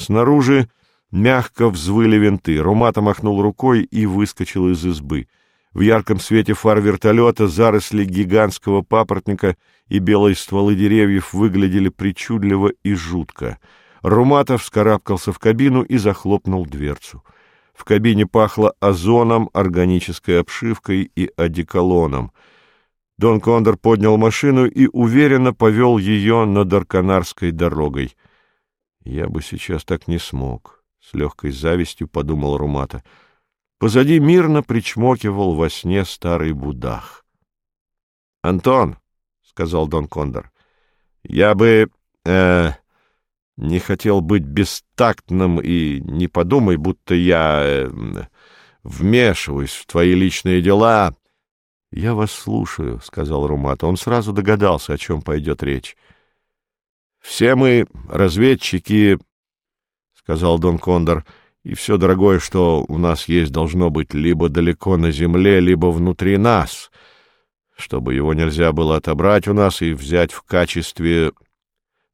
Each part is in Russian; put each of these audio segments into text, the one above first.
Снаружи мягко взвыли винты. Румата махнул рукой и выскочил из избы. В ярком свете фар вертолета заросли гигантского папоротника и белые стволы деревьев выглядели причудливо и жутко. Руматов вскарабкался в кабину и захлопнул дверцу. В кабине пахло озоном, органической обшивкой и одеколоном. Дон Кондор поднял машину и уверенно повел ее над Арканарской дорогой. «Я бы сейчас так не смог», — с легкой завистью подумал Румата. Позади мирно причмокивал во сне старый будах. — Антон, — сказал Дон Кондор, — я бы э, не хотел быть бестактным и не подумай, будто я э, вмешиваюсь в твои личные дела. — Я вас слушаю, — сказал Румата. Он сразу догадался, о чем пойдет речь. — Все мы разведчики, — сказал Дон Кондор, — и все дорогое, что у нас есть, должно быть либо далеко на земле, либо внутри нас, чтобы его нельзя было отобрать у нас и взять в качестве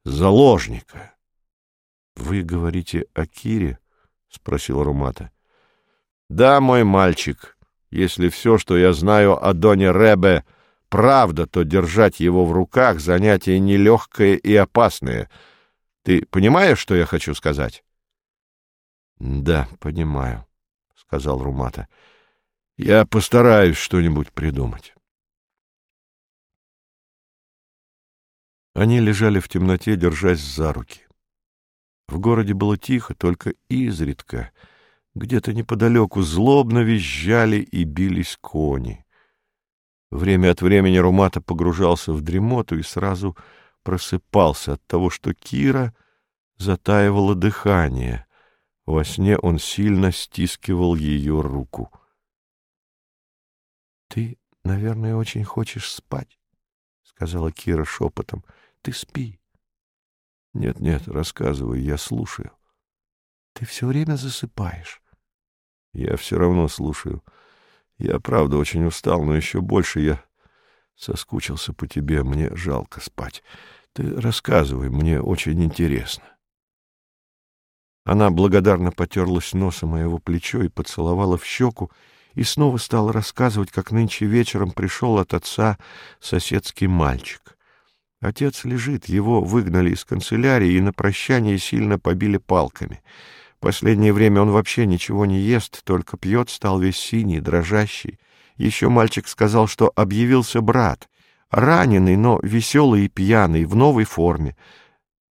заложника. — Вы говорите о Кире? — спросил Румата. — Да, мой мальчик, если все, что я знаю о Доне Ребе, правда, то держать его в руках — занятие нелегкое и опасное. Ты понимаешь, что я хочу сказать? — Да, понимаю, — сказал Румата. — Я постараюсь что-нибудь придумать. Они лежали в темноте, держась за руки. В городе было тихо, только изредка. Где-то неподалеку злобно визжали и бились кони. Время от времени Румата погружался в дремоту и сразу просыпался от того, что Кира затаивала дыхание — во сне он сильно стискивал ее руку. — Ты, наверное, очень хочешь спать, — сказала Кира шепотом. — Ты спи. Нет, — Нет-нет, рассказывай, я слушаю. — Ты все время засыпаешь. — Я все равно слушаю. Я, правда, очень устал, но еще больше я соскучился по тебе. Мне жалко спать. Ты рассказывай, мне очень интересно. Она благодарно потерлась носом о его плечо и поцеловала в щеку, и снова стала рассказывать, как нынче вечером пришел от отца соседский мальчик. Отец лежит, его выгнали из канцелярии и на прощание сильно побили палками. Последнее время он вообще ничего не ест, только пьет, стал весь синий, дрожащий. Еще мальчик сказал, что объявился брат, раненый, но веселый и пьяный, в новой форме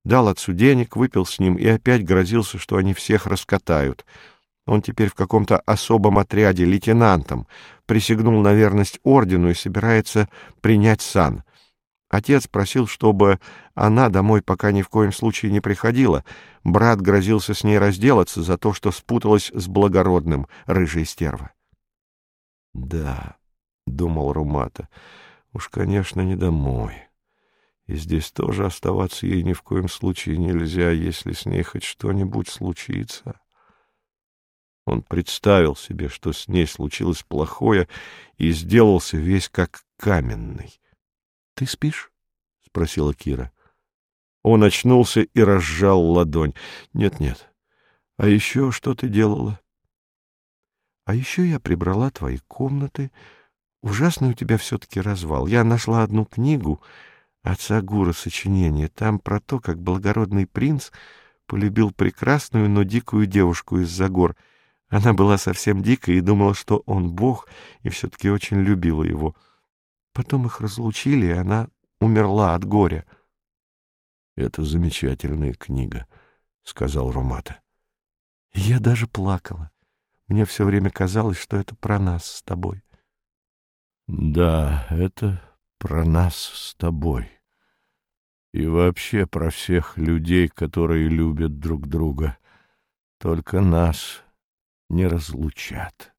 дал отцу денег, выпил с ним и опять грозился, что они всех раскатают. Он теперь в каком-то особом отряде лейтенантом, присягнул на верность ордену и собирается принять сан. Отец просил, чтобы она домой пока ни в коем случае не приходила. Брат грозился с ней разделаться за то, что спуталась с благородным, рыжей стерва. — Да, — думал Румата, — уж, конечно, не домой. И здесь тоже оставаться ей ни в коем случае нельзя, если с ней хоть что-нибудь случится. Он представил себе, что с ней случилось плохое, и сделался весь как каменный. — Ты спишь? — спросила Кира. Он очнулся и разжал ладонь. «Нет, — Нет-нет. А еще что ты делала? — А еще я прибрала твои комнаты. Ужасный у тебя все-таки развал. Я нашла одну книгу отца Гура сочинение. Там про то, как благородный принц полюбил прекрасную, но дикую девушку из-за гор. Она была совсем дикой и думала, что он бог, и все-таки очень любила его. Потом их разлучили, и она умерла от горя. — Это замечательная книга, — сказал Ромата. — Я даже плакала. Мне все время казалось, что это про нас с тобой. — Да, это про нас с тобой и вообще про всех людей, которые любят друг друга. Только нас не разлучат.